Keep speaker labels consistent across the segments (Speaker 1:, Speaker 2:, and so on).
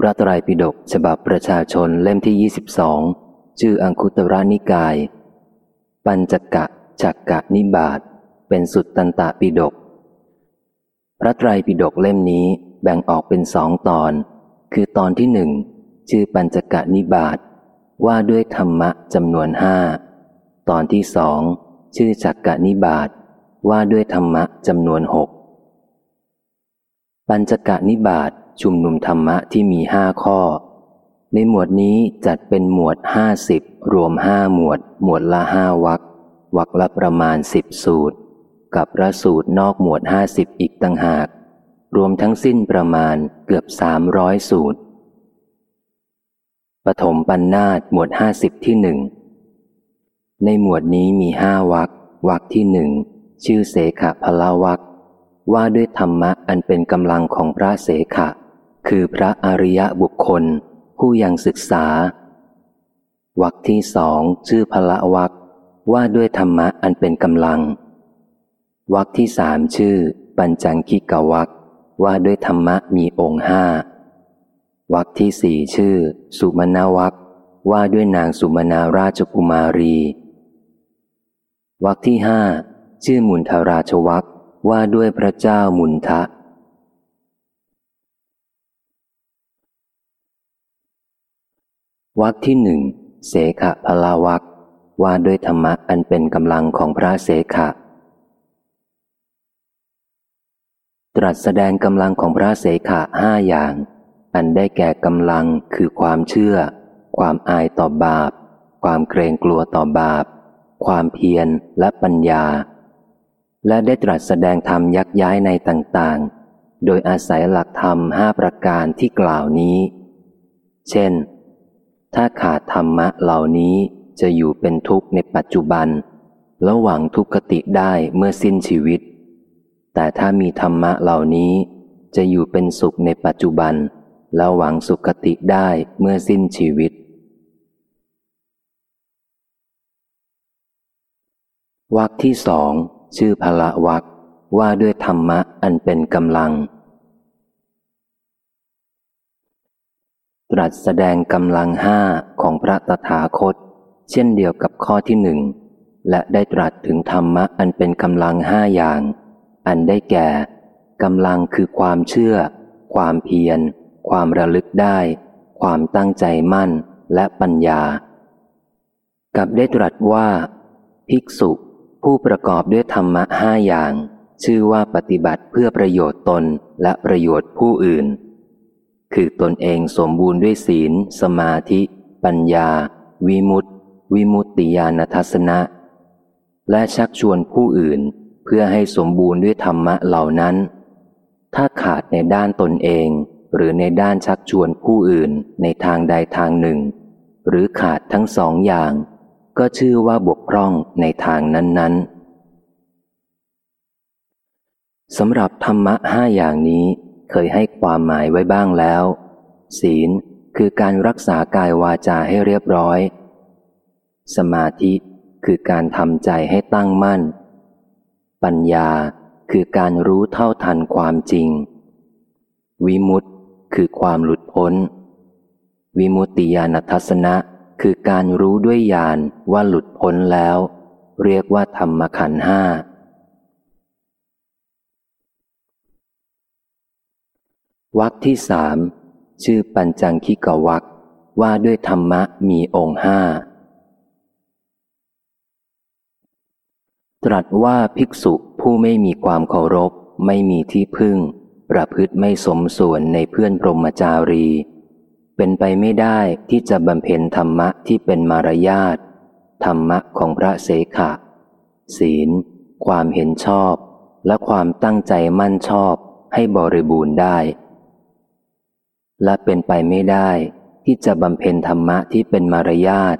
Speaker 1: พระไตรปิฎกฉบับประชาชนเล่มที่ 22 ชื่ออังคุตระนิกาย ปัญจกะจักกะนิบาตเป็นสุดตันตะปิฎกพระไตรปิฎกเล่มนี้แบ่งออกเป็นสองตอน คือตอนที่หนึ่งชื่อปัญจกะนิบาตว่าด้วยธรรมะจำนวนห้าตอนที่สองชื่อจักกะนิบาตว่าด้วยธรรมะจำนวนหกปัญจกะนิบาต ชุมนุมธรรมะที่มีห้าข้อ ในหมวดนี้จัดเป็นหมวดห้าสิบรวมห้าหมวด หมวดละห้าวักวักละประมาณสิบสูตร กับพระสูตรนอกหมวดห้าสิบอีกต่างหาก รวมทั้งสิ้นประมาณเกือบสามร้อยสูตรปฐมปัญนนาตหมวดห้าสิบที่หนึ่งในหมวดนี้มีห้าวักวักที่หนึ่งชื่อเสขะพลาวักว่าด้วยธรรมะอันเป็นกำลังของพระเสขะ คือพระอริยบุคคล ผู้ยังศึกษา วักที่สองชื่อพละวักว่าด้วยธรรมะอันเป็นกำลัง วักที่สามชื่อ ปัญจังคิกวักว่าด้วยธรรมะมีองค์ห้าวักที่สี่ชื่อ สุมาณวักว่าด้วยนางสุมาณาราชกุมารีวักที่ห้าชื่อมุนทราชวักว่าด้วยพระเจ้ามุนทะ วักที่หนึ่งเสขะพลาวักว่าด้วยธรรมะอันเป็นกำลังของพระเสขะ ตรัสแสดงกำลังของพระเสขะห้าอย่าง อันได้แก่กำลังคือความเชื่อ ความอายต่อบาป ความเกรงกลัวต่อบาป ความเพียรและปัญญา และได้ตรัสแสดงธรรมยักย้ายในต่างๆ โดยอาศัยหลักธรรมห้าประการที่กล่าวนี้ เช่น ถ้าขาดธรรมะเหล่านี้จะอยู่เป็นทุกข์ในปัจจุบัน แล้วหวังทุกขติได้เมื่อสิ้นชีวิต แต่ถ้ามีธรรมะเหล่านี้ จะอยู่เป็นสุขในปัจจุบัน แล้วหวังสุขติได้เมื่อสิ้นชีวิต วักที่สองชื่อพละวักว่าด้วยธรรมะอันเป็นกำลัง ตรัสแสดงกำลังห้าของพระตถาคต เช่นเดียวกับข้อที่หนึ่ง และได้ตรัสถึงธรรมะอันเป็นกำลังห้าอย่าง อันได้แก่กำลังคือความเชื่อ ความเพียร ความระลึกได้ ความตั้งใจมั่นและปัญญา กับได้ตรัสว่า ภิกษุผู้ประกอบด้วยธรรมะห้าอย่าง ชื่อว่าปฏิบัติเพื่อประโยชน์ตนและประโยชน์ผู้อื่น คือตนเองสมบูรณ์ด้วยศีล สมาธิ ปัญญา วิมุตติ วิมุตติญาณทัศนะ และชักชวนผู้อื่นเพื่อให้สมบูรณ์ด้วยธรรมะเหล่านั้น ถ้าขาดในด้านตนเอง หรือในด้านชักชวนผู้อื่นในทางใดทางหนึ่ง หรือขาดทั้งสองอย่าง ก็ชื่อว่าบกพร่องในทางนั้น ๆสำหรับธรรมะห้าอย่างนี้ เคยให้ความหมายไว้บ้างแล้ว ศีลคือการรักษากายวาจาให้เรียบร้อย สมาธิคือการทำใจให้ตั้งมั่น ปัญญาคือการรู้เท่าทันความจริง วิมุตติคือความหลุดพ้น วิมุตติญาณทัศนะคือการรู้ด้วยญาณว่าหลุดพ้นแล้ว เรียกว่าธรรมขันห้า วักที่สามชื่อปัญจังคิกวักว่าด้วยธรรมะมีองค์ห้า ตรัสว่าภิกษุผู้ไม่มีความเคารพ ไม่มีที่พึ่ง ประพฤติไม่สมส่วนในเพื่อนพรหมจารี เป็นไปไม่ได้ที่จะบำเพ็ญธรรมะที่เป็นมารยาทธรรมะของพระเสขะ ศีล ความเห็นชอบ และความตั้งใจมั่นชอบให้บริบูรณ์ได้ และเป็นไปไม่ได้ที่จะบำเพ็ญธรรมะที่เป็นมารยาท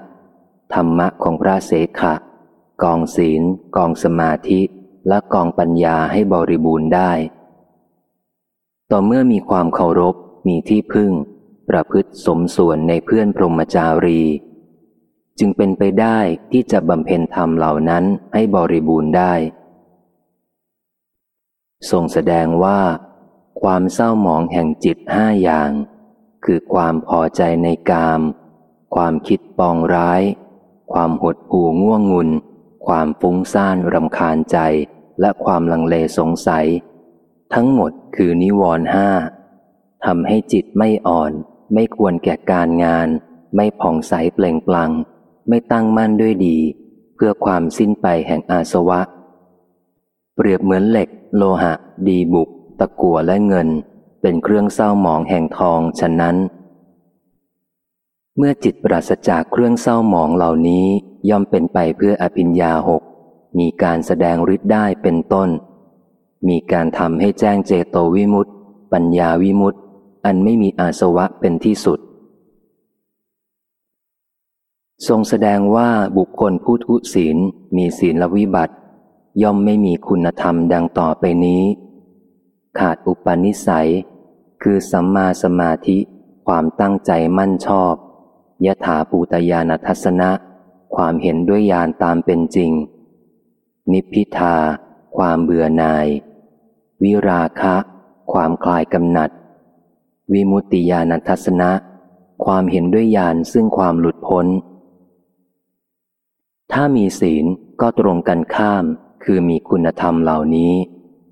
Speaker 1: ธรรมะของพระเสขะ กองศีล กองสมาธิ และกองปัญญาให้บริบูรณ์ได้ ต่อเมื่อมีความเคารพ มีที่พึ่ง ประพฤติสมส่วนในเพื่อนพรหมจารี จึงเป็นไปได้ที่จะบำเพ็ญธรรมเหล่านั้นให้บริบูรณ์ได้ ทรงแสดงว่า ความเศร้าหมองแห่งจิตห้าอย่าง คือความพอใจในกาม ความคิดปองร้าย ความหดหู่ง่วงงุน ความฟุ้งซ่านรำคาญใจ และความลังเลสงสัย ทั้งหมดคือนิวรณ์ห้าทำให้จิตไม่อ่อน ไม่ควรแก่การงาน ไม่ผ่องใสเปล่งปลัง ไม่ตั้งมั่นด้วยดี เพื่อความสิ้นไปแห่งอาสวะ เปรียบเหมือนเหล็ก โลหะ ดีบุก ตะกัวและเงินเป็นเครื่องเศร้าหมองแห่งทองฉะนั้น เมื่อจิตปราศจากเครื่องเศร้าหมองเหล่านี้ย่อมเป็นไปเพื่ออภิญญาหก มีการแสดงฤทธิ์ได้เป็นต้น มีการทำให้แจ้งเจโตวิมุตติปัญญาวิมุตติอันไม่มีอาสวะเป็นที่สุด ทรงแสดงว่าบุคคลผู้ทุศีลมีศีลวิบัติ ย่อมไม่มีคุณธรรมดังต่อไปนี้ ขาดอุปนิสัย คือสัมมาสมาธิ ความตั้งใจมั่นชอบยถาปูตยานทัศนะ ความเห็นด้วยญาณตามเป็นจริง นิพพิทา ความเบื่อหน่าย วิราคะ ความคลายกำหนัด วิมุตติญาณทัศนะ ความเห็นด้วยญาณซึ่งความหลุดพ้น ถ้ามีศีลก็ตรงกันข้ามคือมีคุณธรรมเหล่านี้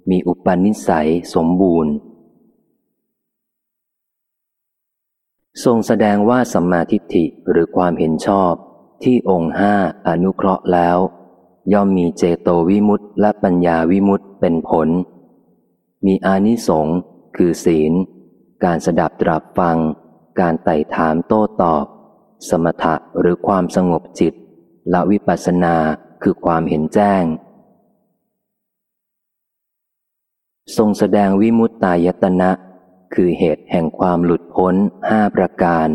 Speaker 1: มีอุปนิสัยสมบูรณ์ ทรงแสดงว่าสัมมาทิฏฐิหรือความเห็นชอบ ที่องค์ห้าอนุเคราะห์แล้ว ย่อมมีเจโตวิมุตต์และปัญญาวิมุตต์เป็นผล มีอานิสงส์คือศีล การสดับตรับฟัง การไต่ถามโต้ตอบ สมถะหรือความสงบจิตและวิปัสสนาคือความเห็นแจ้ง ทรงแสดงวิมุตตายตนะ คือเหตุแห่งความหลุดพ้นห้าประการ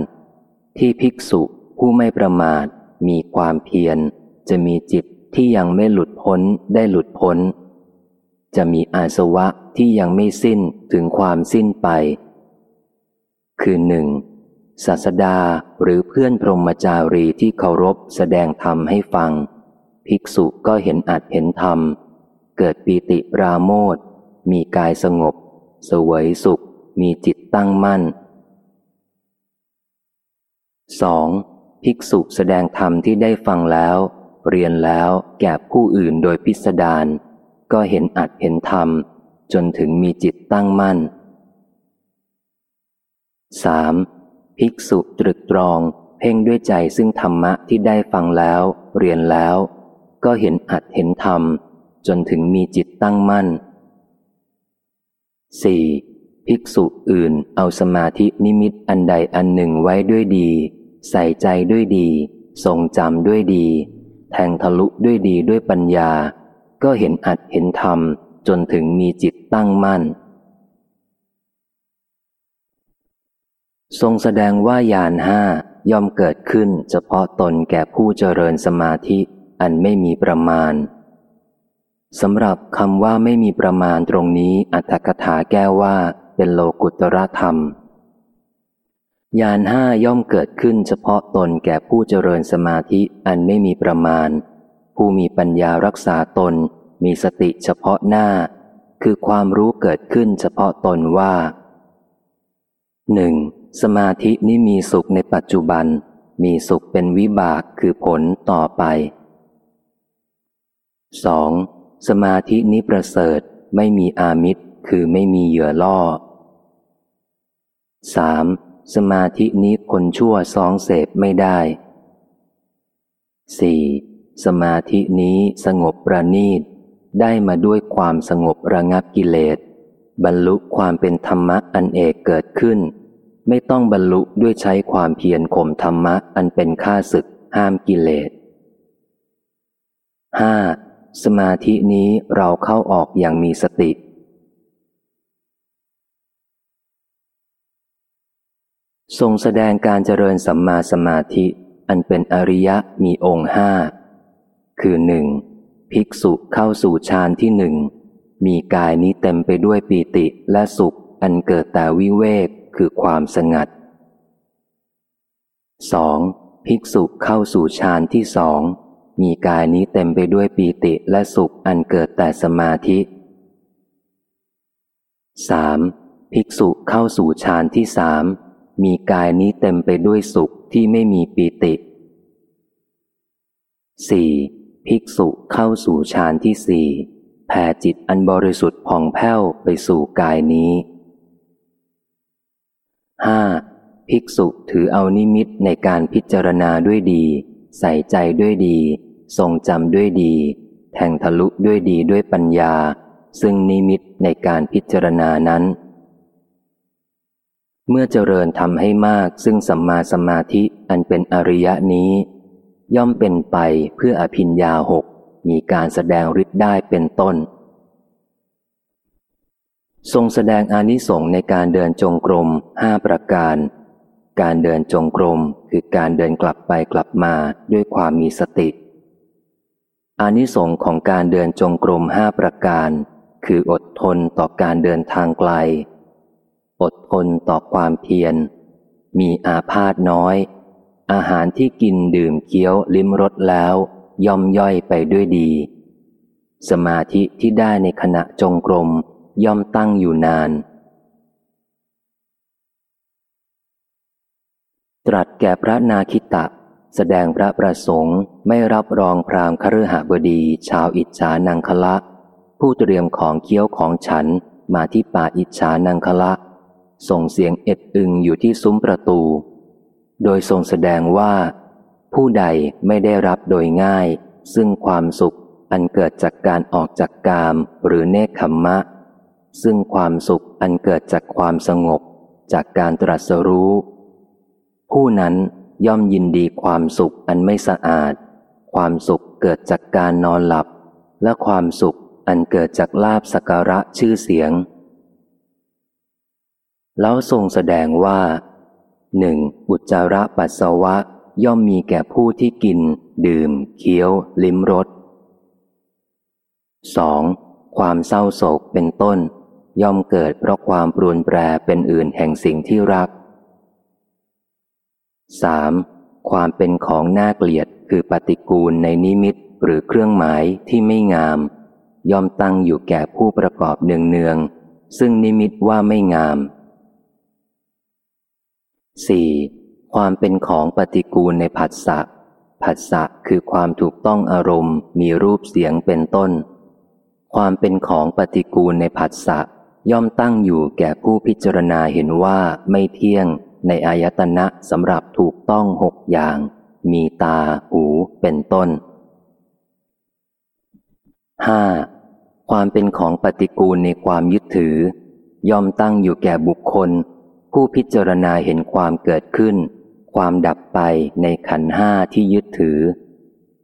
Speaker 1: ที่ภิกษุผู้ไม่ประมาท มีความเพียร จะมีจิตที่ยังไม่หลุดพ้นได้หลุดพ้น จะมีอาสวะที่ยังไม่สิ้นถึงความสิ้นไป คือหนึ่งศาสดาหรือเพื่อนพรหมจารีที่เคารพแสดงธรรมให้ฟัง ภิกษุก็เห็นอัดเห็นธรรม เกิดปีติปราโมท มีกายสงบ สวยสุข มีจิตตั้งมั่น 2. ภิกษุแสดงธรรมที่ได้ฟังแล้ว เรียนแล้วแก่ผู้อื่นโดยพิสดารก็เห็นอัดเห็นธรรม จนถึงมีจิตตั้งมั่น 3. ภิกษุตรึกตรอง เพ่งด้วยใจซึ่งธรรมะที่ได้ฟังแล้ว เรียนแล้ว ก็เห็นอัดเห็นธรรม จนถึงมีจิตตั้งมั่น 4. ภิกษุอื่นเอาสมาธินิมิตอันใดอันหนึ่งไว้ด้วยดี ใส่ใจด้วยดี ทรงจำด้วยดี แทงทะลุด้วยดีด้วยปัญญา ก็เห็นอัดเห็นธรรม จนถึงมีจิตตั้งมั่น ทรงแสดงว่ายานห้าย่อมเกิดขึ้นเฉพาะตนแก่ผู้เจริญสมาธิอันไม่มีประมาณ สำหรับคำว่าไม่มีประมาณตรงนี้อัตถกถาแก้ว่าเป็นโลกุตรธรรม ยานห้าย่อมเกิดขึ้นเฉพาะตนแก่ผู้เจริญสมาธิอันไม่มีประมาณ ผู้มีปัญญารักษาตน มีสติเฉพาะหน้า คือความรู้เกิดขึ้นเฉพาะตนว่าหนึ่งสมาธินี้มีสุขในปัจจุบัน มีสุขเป็นวิบากคือผลต่อไป 2. สมาธินี้ประเสริฐไม่มีอามิตรคือไม่มีเหยื่อล่อ 3. สมาธินี้คนชั่วซองเสพไม่ได้ 4. สมาธินี้สงบประณีต ได้มาด้วยความสงบระงับกิเลส บรรลุความเป็นธรรมะอันเอกเกิดขึ้น ไม่ต้องบรรลุด้วยใช้ความเพียรข่มธรรมะอันเป็นข้าศึกห้ามกิเลส 5. สมาธินี้เราเข้าออกอย่างมีสติ ทรงแสดงการเจริญสัมมาสมาธิ อันเป็นอริยะมีองค์ห้า คือหนึ่งภิกษุเข้าสู่ฌานที่หนึ่ง มีกายนี้เต็มไปด้วยปีติและสุข อันเกิดแต่วิเวกคือความสงัด 2. ภิกษุเข้าสู่ฌานที่สอง มีกายนี้เต็มไปด้วยปีติและสุขอันเกิดแต่สมาธิ 3. ภิกษุเข้าสู่ฌานที่สามมีกายนี้เต็มไปด้วยสุขที่ไม่มีปีติ 4. ภิกษุเข้าสู่ฌานที่สี่แผ่จิตอันบริสุทธิ์ผ่องแผ้วไปสู่กายนี้ 5. ภิกษุถือเอานิมิตในการพิจารณาด้วยดี ใส่ใจด้วยดี ทรงจำด้วยดี แทงทะลุด้วยดีด้วยปัญญา ซึ่งนิมิตในการพิจารณานั้น เมื่อเจริญทำให้มากซึ่งสัมมาสมาธิอันเป็นอริยะนี้ ย่อมเป็นไปเพื่ออภิญญาหกมีการแสดงฤทธิ์ได้เป็นต้น ทรงแสดงอานิสงส์ในการเดินจงกรมห้าประการ การเดินจงกรมคือการเดินกลับไปกลับมาด้วยความมีสติ อานิสงส์ของการเดินจงกรมห้าประการ คืออดทนต่อการเดินทางไกล อดทนต่อความเพียร มีอาพาธน้อย อาหารที่กินดื่มเคี้ยวลิ้มรสแล้ว ย่อมย่อยไปด้วยดี สมาธิที่ได้ในขณะจงกรมย่อมตั้งอยู่นาน ตรัสแก่พระนาคิตะ แสดงพระประสงค์ไม่รับรองพรามคฤหบดี ชาวอิจฉานังคละ ผู้เตรียมของเคี้ยวของฉันมาที่ป่าอิจฉานังคละ ส่งเสียงเอ็ดอึงอยู่ที่ซุ้มประตู โดยทรงแสดงว่า ผู้ใดไม่ได้รับโดยง่าย ซึ่งความสุขอันเกิดจากการออกจากกามหรือเนคขมมะ ซึ่งความสุขอันเกิดจากความสงบ จากการตรัสรู้ ผู้นั้นย่อมยินดีความสุขอันไม่สะอาด ความสุขเกิดจากการนอนหลับ และความสุขอันเกิดจากลาบสักการะชื่อเสียง แล้วทรงแสดงว่าหนึ่งอุจจาระปัสสาวะย่อมมีแก่ผู้ที่กิน ดื่ม เคี้ยว ลิ้มรส 2. ความเศร้าโศกเป็นต้น ย่อมเกิดเพราะความปรวนแปรเป็นอื่นแห่งสิ่งที่รัก 3. ความเป็นของน่าเกลียดคือปฏิกูลในนิมิตหรือเครื่องหมายที่ไม่งาม ย่อมตั้งอยู่แก่ผู้ประกอบเนืองๆซึ่งนิมิตว่าไม่งาม 4. ความเป็นของปฏิกูลในผัสสะผัสสะคือความถูกต้องอารมณ์มีรูปเสียงเป็นต้น ความเป็นของปฏิกูลในผัสสะย่อมตั้งอยู่แก่ผู้พิจารณาเห็นว่าไม่เที่ยง ในอายตนะสำหรับถูกต้องหกอย่าง มีตา หู เป็นต้น 5. ความเป็นของปฏิกูลในความยึดถือ ย่อมตั้งอยู่แก่บุคคล ผู้พิจารณาเห็นความเกิดขึ้น ความดับไปในขันห้าที่ยึดถือ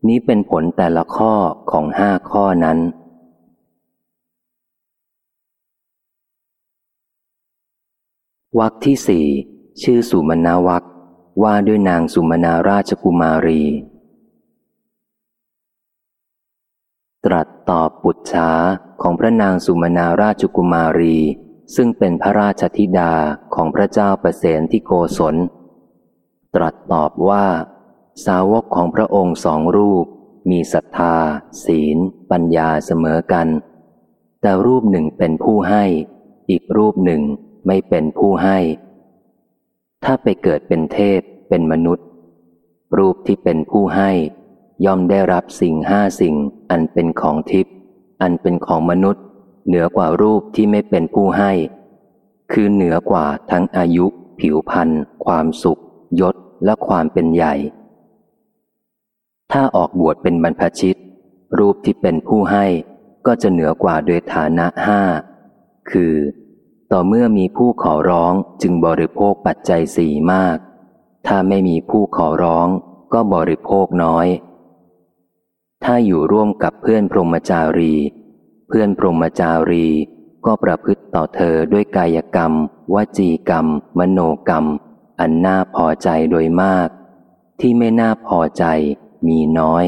Speaker 1: นี้เป็นผลแต่ละข้อของห้าข้อนั้นวักที่สี่ ชื่อสุมนาวักว่าด้วยนางสุมนาราชกุมารี ตรัสตอบปุจฉาของพระนางสุมนาราชกุมารี ซึ่งเป็นพระราชธิดาของพระเจ้าประเสนที่โกศล ตรัสตอบว่า สาวกของพระองค์สองรูป มีศรัทธา ศีล ปัญญาเสมอกัน แต่รูปหนึ่งเป็นผู้ให้ อีกรูปหนึ่งไม่เป็นผู้ให้ ถ้าไปเกิดเป็นเทพ เป็นมนุษย์ รูปที่เป็นผู้ให้ ย่อมได้รับสิ่งห้าสิ่ง อันเป็นของทิพย์อันเป็นของมนุษย์ เหนือกว่ารูปที่ไม่เป็นผู้ให้ คือเหนือกว่าทั้งอายุ ผิวพรรณความสุข ยศและความเป็นใหญ่ ถ้าออกบวชเป็นบรรพชิต รูปที่เป็นผู้ให้ก็จะเหนือกว่าโดยฐานะห้าคือ ต่อเมื่อมีผู้ขอร้องจึงบริโภคปัจจัยสี่มาก ถ้าไม่มีผู้ขอร้องก็บริโภคน้อย ถ้าอยู่ร่วมกับเพื่อนพรหมจารี เพื่อนพรหมจารีก็ประพฤติต่อเธอด้วยกายกรรม วจีกรรม มโนกรรม อันน่าพอใจโดยมาก ที่ไม่น่าพอใจมีน้อย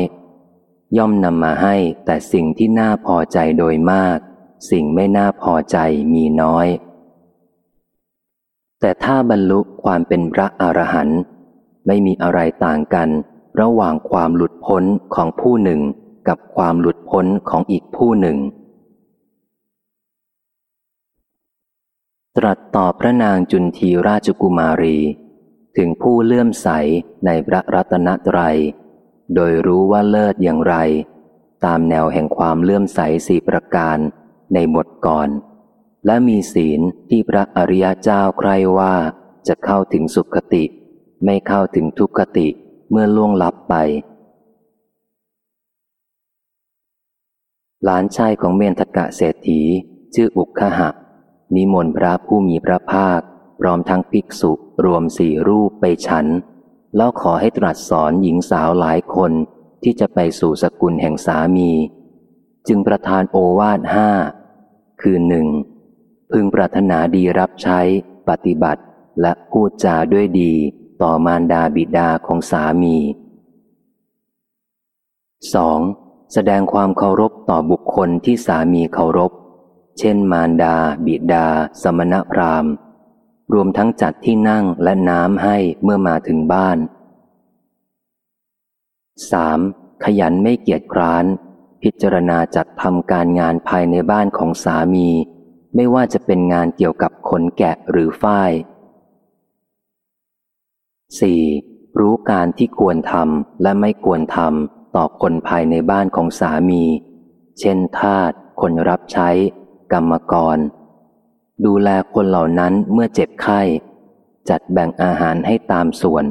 Speaker 1: ย่อมนำมาให้แต่สิ่งที่น่าพอใจโดยมาก สิ่งไม่น่าพอใจมีน้อย แต่ถ้าบรรลุความเป็นพระอรหันต์ไม่มีอะไรต่างกัน ระหว่างความหลุดพ้นของผู้หนึ่ง กับความหลุดพ้นของอีกผู้หนึ่ง ตรัสตอบพระนางจุนทีราชกุมารี ถึงผู้เลื่อมใสในพระรัตนตรัย โดยรู้ว่าเลิศอย่างไร ตามแนวแห่งความเลื่อมใสสี่ประการในหมดก่อน และมีศีลที่พระอริยเจ้าใครว่าจะเข้าถึงสุขติ ไม่เข้าถึงทุกขติเมื่อล่วงลับไป หลานชายของเมนทกะเศรษฐี ชื่ออุกขหะ นิมนต์พระผู้มีพระภาค พร้อมทั้งภิกษุรวมสี่รูปไปฉัน แล้วขอให้ตรัสสอนหญิงสาวหลายคนที่จะไปสู่สกุลแห่งสามี จึงประทานโอวาทห้าคือหนึ่ง พึงปรารถนาดีรับใช้ ปฏิบัติ และพูดจาด้วยดี ต่อมารดาบิดาของสามี 2. แสดงความเคารพต่อบุคคลที่สามีเคารพ เช่น มารดา บิดา สมณพราหมณ์รวมทั้งจัดที่นั่งและน้ำให้เมื่อมาถึงบ้าน 3. ขยันไม่เกียจคร้าน พิจารณาจัดทำการงานภายในบ้านของสามี ไม่ว่าจะเป็นงานเกี่ยวกับขนแกะหรือฝ้าย 4. รู้การที่ควรทำและไม่ควรทำต่อคนภายในบ้านของสามี เช่นทาสคนรับใช้ กรรมกร ดูแลคนเหล่านั้นเมื่อเจ็บไข้ จัดแบ่งอาหารให้ตามส่วน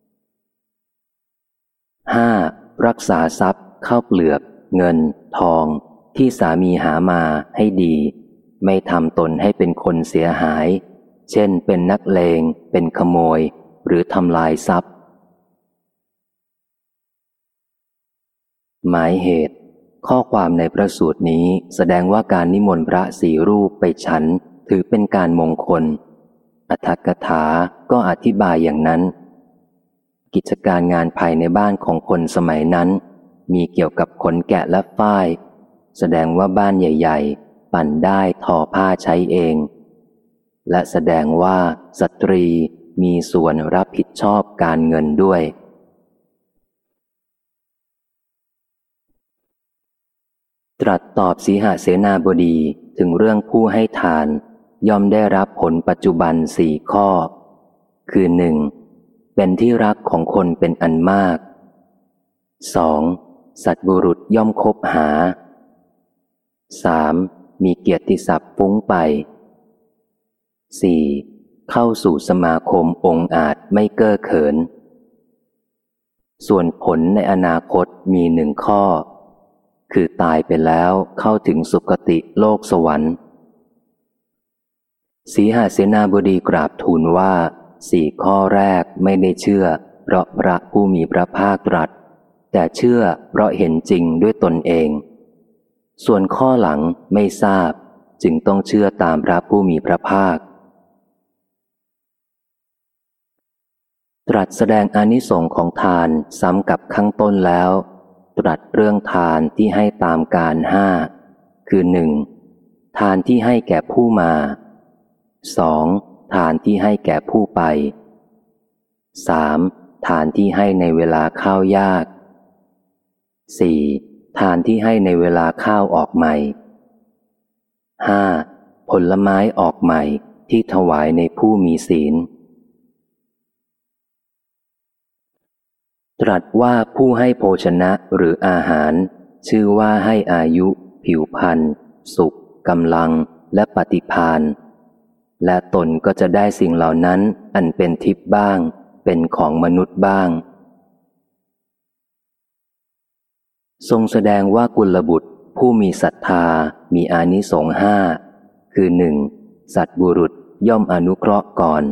Speaker 1: 5. รักษาทรัพย์ข้าวเปลือก เงิน ทอง ที่สามีหามาให้ดี ไม่ทำตนให้เป็นคนเสียหาย เช่น เป็นนักเลง เป็นขโมย หรือทำลายทรัพย์ หมายเหตุ ข้อความในพระสูตรนี้แสดงว่าการนิมนต์พระสีรูปไปฉัน ถือเป็นการมงคล อัธกถาก็อธิบายอย่างนั้น กิจการงานภายในบ้านของคนสมัยนั้น มีเกี่ยวกับขนแกะและฝ้าย แสดงว่าบ้านใหญ่ ๆ ปั่นได้ทอผ้าใช้เอง และแสดงว่าสตรีมีส่วนรับผิดชอบการเงินด้วย ตรัสตอบสีหาเสนาบดีถึงเรื่องผู้ให้ทาน ย่อมได้รับผลปัจจุบันสี่ข้อ คือหนึ่งเป็นที่รักของคนเป็นอันมาก 2. สัตบุรุษย่อมคบหา 3. มีเกียรติศัพท์ฟุ้งไป 4. เข้าสู่สมาคมองอาจไม่เก้อเขิน ส่วนผลในอนาคตมีหนึ่งข้อ คือตายไปแล้วเข้าถึงสุคติโลกสวรรค์สีหาเสนาบดีกราบทูลว่าสี่ข้อแรกไม่ได้เชื่อ เพราะพระผู้มีพระภาคตรัส แต่เชื่อเพราะเห็นจริงด้วยตนเอง ส่วนข้อหลังไม่ทราบ จึงต้องเชื่อตามพระผู้มีพระภาค ตรัสแสดงอนิสงค์ของทานซ้ำกับข้างต้นแล้ว ตรัสเรื่องทานที่ให้ตามการห้าคือหนึ่งทานที่ให้แก่ผู้มาสองทานที่ให้แก่ผู้ไปสามทานที่ให้ในเวลาข้าวยากสี่ ทานที่ให้ในเวลาข้าวออกใหม่ห้าผลไม้ออกใหม่ที่ถวายในผู้มีศีล ตรัสว่าผู้ให้โภชนะหรืออาหาร ชื่อว่าให้อายุ ผิวพันธ์สุขกำลังและปฏิพานและตนก็จะได้สิ่งเหล่านั้นอันเป็นทิพย์บ้าง เป็นของมนุษย์บ้าง ทรงแสดงว่ากุลบุตร ผู้มีศรัทธา มีอานิสงส์ห้า คือหนึ่งสัตบุรุษย่อมอนุเคราะห์ก่อน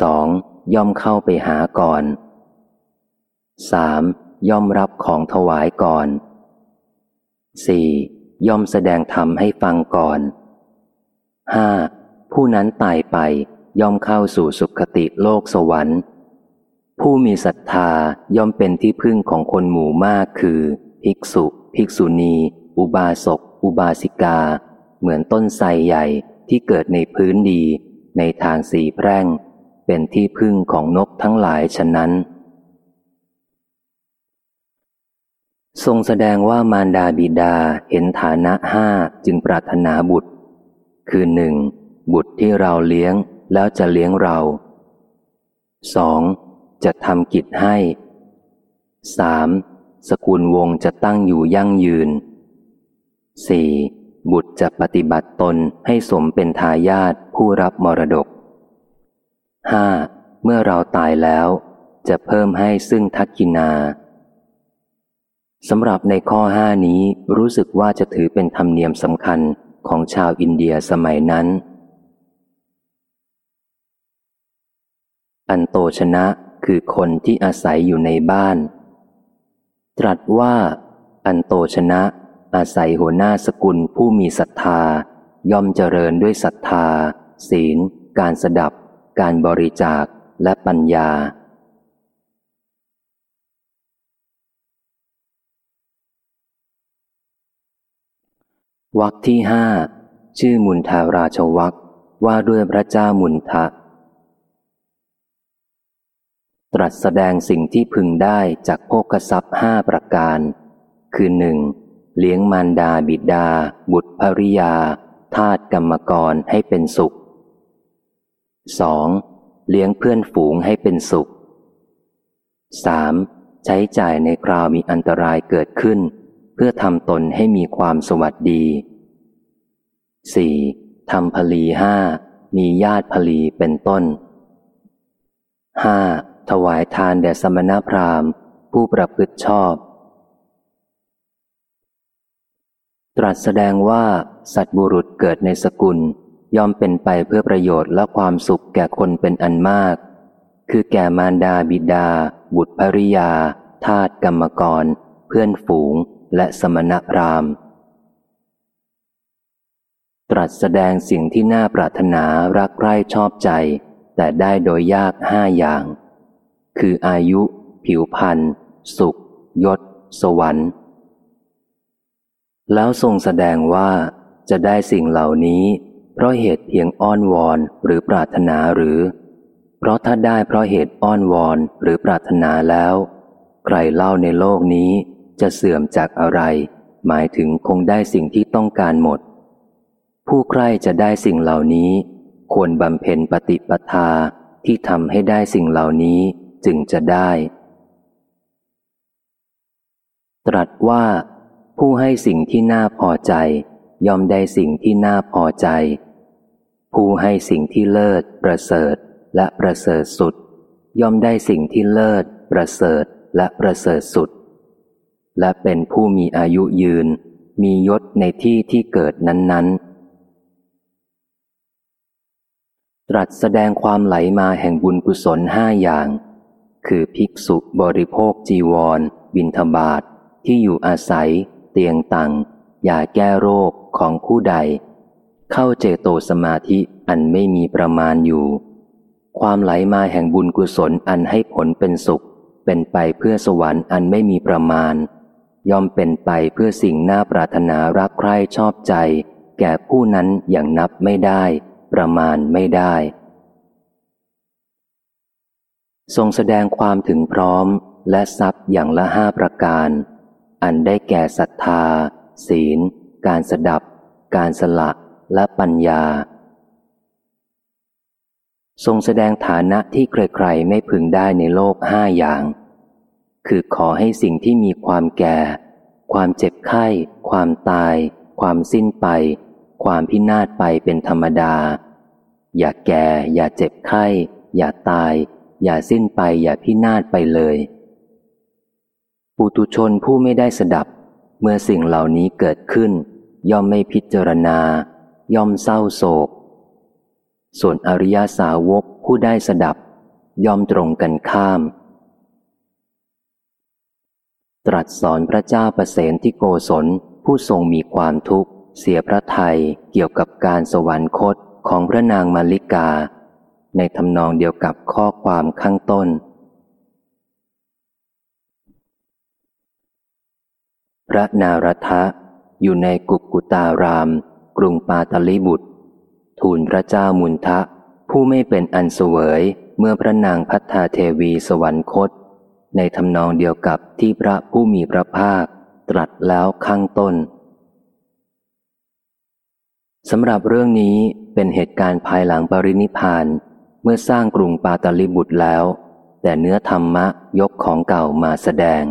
Speaker 1: สองย่อมเข้าไปหาก่อนสามย่อมรับของถวายก่อนสี่ย่อมแสดงธรรมให้ฟังก่อนห้าผู้นั้นตายไปย่อมเข้าสู่สุคติโลกสวรรค์ ผู้มีศรัทธาย่อมเป็นที่พึ่งของคนหมู่มากคือ ภิกษุ ภิกษุณี อุบาสก อุบาสิกา เหมือนต้นไทรใหญ่ที่เกิดในพื้นดี ในทางสีแพร่ง เป็นที่พึ่งของนกทั้งหลายฉะนั้น ทรงแสดงว่ามารดาบิดาเห็นฐานะห้าจึงปรารถนาบุตร คือหนึ่งบุตรที่เราเลี้ยงแล้วจะเลี้ยงเราสอง จะทำกิจให้สามสกุลวงจะตั้งอยู่ยั่งยืนสี่บุตรจะปฏิบัติตนให้สมเป็นทายาทผู้รับมรดกห้าเมื่อเราตายแล้ว จะเพิ่มให้ซึ่งทักกินาสำหรับในข้อห้านี้รู้สึกว่าจะถือเป็นธรรมเนียมสำคัญของชาวอินเดียสมัยนั้น อันโตชนะ คือคนที่อาศัยอยู่ในบ้าน ตรัสว่า อันโตชนะ อาศัยหัวหน้าสกุลผู้มีศรัทธา ย่อมเจริญด้วยศรัทธา ศีล การสดับ การบริจาคและปัญญา วักที่ห้าชื่อมุนทาราชวักว่าด้วยพระเจ้ามุนทะ ตรัสแสดงสิ่งที่พึงได้จากโภกทรัพย์ห้าประการ คือหนึ่งเลี้ยงมารดาบิดา บุตรภริยา ทาตกรรมกรให้เป็นสุข 2. เลี้ยงเพื่อนฝูงให้เป็นสุข 3. ใช้จ่ายในคราวมีอันตรายเกิดขึ้น เพื่อทำตนให้มีความสวัสดี 4. ทำผลีห้ามีญาติผลีเป็นต้น 5. ถวายทานแด่สมณพราหมณ์ ผู้ประพฤติชอบ ตรัสแสดงว่า สัตบุรุษเกิดในสกุล ย่อมเป็นไปเพื่อประโยชน์และความสุขแก่คนเป็นอันมาก คือแก่มารดาบิดา บุตรภริยา ทาตกรรมกร เพื่อนฝูงและสมณพราหมณ์ ตรัสแสดงสิ่งที่น่าปรารถนารักใคร่ชอบใจแต่ได้โดยยากห้าอย่าง คืออายุ ผิวพรรณสุข ยศ สวรรค์ แล้วทรงแสดงว่าจะได้สิ่งเหล่านี้ เพราะเหตุเพียงอ้อนวอนหรือปรารถนาหรือ เพราะถ้าได้เพราะเหตุอ้อนวอนหรือปรารถนาแล้ว ใครเล่าในโลกนี้จะเสื่อมจากอะไร หมายถึงคงได้สิ่งที่ต้องการหมด ผู้ใครจะได้สิ่งเหล่านี้ ควรบำเพ็ญปฏิปทาที่ทำให้ได้สิ่งเหล่านี้ จึงจะได้ ตรัสว่า ผู้ให้สิ่งที่น่าพอใจ ย่อมได้สิ่งที่น่าพอใจ ผู้ให้สิ่งที่เลิศ ประเสริฐและประเสริฐสุด ย่อมได้สิ่งที่เลิศ ประเสริฐและประเสริฐสุด และเป็นผู้มีอายุยืน มียศในที่ที่เกิดนั้น ๆตรัสแสดงความไหลมาแห่งบุญกุศลห้าอย่าง คือภิกษุบริโภคจีวร บินทบาทที่อยู่อาศัย เตียงตังยาแก้โรคของผู้ใด เข้าเจโตสมาธิอันไม่มีประมาณอยู่ ความไหลมาแห่งบุญกุศลอันให้ผลเป็นสุข เป็นไปเพื่อสวรรค์อันไม่มีประมาณ ย่อมเป็นไปเพื่อสิ่งน่าปรารถนารักใคร่ชอบใจ แก่ผู้นั้นอย่างนับไม่ได้ ประมาณไม่ได้ ทรงแสดงความถึงพร้อมและทรัพย์อย่างละห้าประการ อันได้แก่ศรัทธา ศีล การสดับ การสละและปัญญา ทรงแสดงฐานะที่ใครๆไม่พึงได้ในโลกห้าอย่าง คือขอให้สิ่งที่มีความแก่ ความเจ็บไข้ ความตาย ความสิ้นไป ความพินาศไปเป็นธรรมดา อย่าแก่ อย่าเจ็บไข้ อย่าตาย อย่าสิ้นไปอย่าพินาศไปเลยปุตุชนผู้ไม่ได้สดับ เมื่อสิ่งเหล่านี้เกิดขึ้น ย่อมไม่พิจารณา ย่อมเศร้าโศก ส่วนอริยาสาวกผู้ได้สดับ ย่อมตรงกันข้าม ตรัสสอนพระเจ้าประเสนที่โกศลผู้ทรงมีความทุกข์ เสียพระไทยเกี่ยวกับการสวรรคตของพระนางมาริกา ในทำนองเดียวกับข้อความข้างต้น พระนารทะอยู่ในกุกุตาราม กรุงปาตลิบุตร ทูลพระเจ้ามุนทะ ผู้ไม่เป็นอันเสวยเมื่อพระนางพัฒาเทวีสวรรคต ในทำนองเดียวกับที่พระผู้มีพระภาค ตรัสแล้วข้างต้นสำหรับเรื่องนี้เป็นเหตุการณ์ภายหลังปรินิพาน เมื่อสร้างกรุงปาตาลิบุตรแล้ว แต่เนื้อธรรมะยกของเก่ามาแสดง